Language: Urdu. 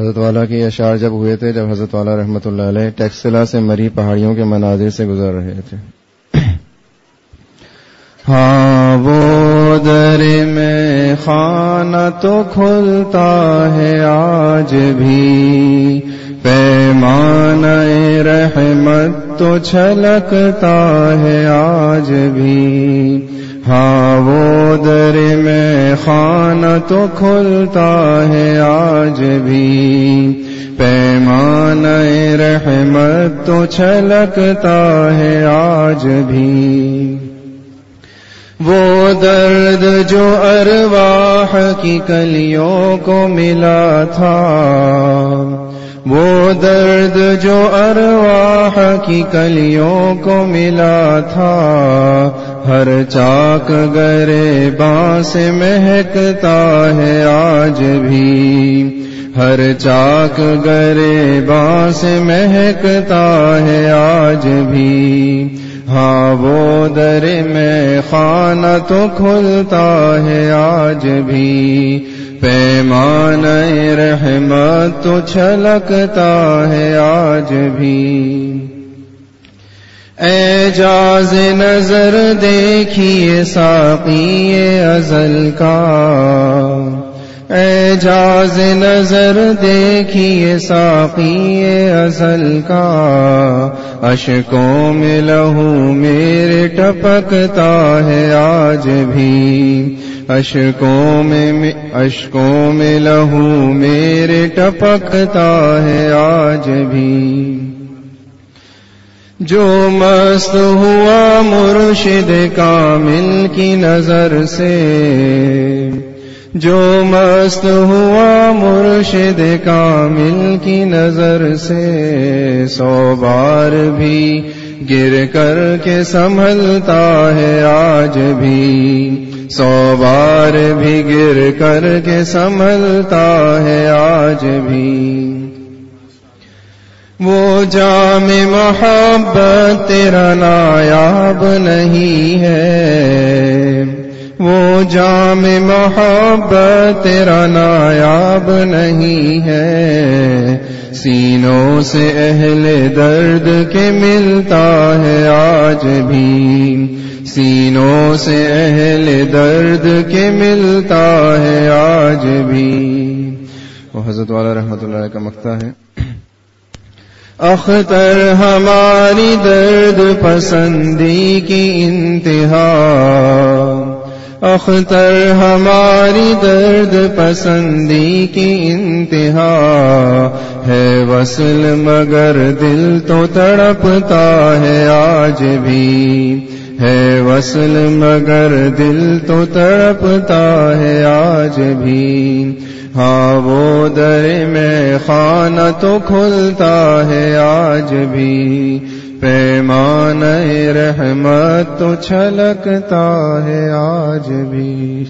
حضرت والا کے اشعار جب ہوئے تھے، جب حضرت والا رحمۃ اللہ علیہ ٹیکسلا سے مری پہاڑیوں کے مناظر سے گزر رہے تھے۔ ہاں وہ در میں خانہ تو کھلتا ہے آج بھی۔ پیمان رحمت تو چھلکتا ہے آج بھی۔ ہاں وہ در میں خانہ تو کھلتا ہے آج بھی۔ پیمان رحمت تو چھلکتا ہے آج بھی۔ وہ درد جو ارواح کی کلیوں کو ملا تھا، وہ درد جو ارواح کی کلیوں کو ملا تھا۔ ہر چاک گرے بانس مہکتا ہے آج بھی۔ ہر چاک گرے بانس مہکتا ہے آج بھی۔ ہاں وہ در میں خانہ تو کھلتا ہے آج بھی۔ پیمان رحمت تو چھلکتا ہے آج بھی۔ اعجاز نظر دیکھیے ساقی ازل کا۔ اعجاز نظر دیکھیے ساقی ازل کا۔ اشکوں میں لہو میرے ٹپکتا ہے آج بھی۔ اشکوں میں اشکوں میں لہو میرے ٹپکتا ہے آج بھی۔ جو مست ہوا مرشد کامل کی نظر سے۔ جو مست ہوا مرشد کامل کی نظر سے۔ سو بار بھی گر کر کے سنبھلتا ہے آج بھی۔ سو بار بھی گر کر کے سنبھلتا ہے آج بھی۔ وہ جام محبت تیرا نایاب نہیں ہے۔ وہ جام محبت تیرا نایاب نہیں ہے۔ سینوں سے اہل درد کے ملتا ہے آج بھی۔ سینوں سے اہل درد کے ملتا ہے آج بھی۔ وہ حضرت والا رحمت اللہ کا مکتا ہے۔ اختر ہماری درد پسندی کی انتہا۔ اختر ہماری درد پسندی کی انتہا ہے وصل، مگر دل تو تڑپتا ہے آج بھی ہے وصل، مگر دل تو تڑپتا ہے آج بھی ہاں وہ در میں خانہ تو کھلتا ہے آج بھی پیمان رحمت تو چھلکتا ہے آج بھی۔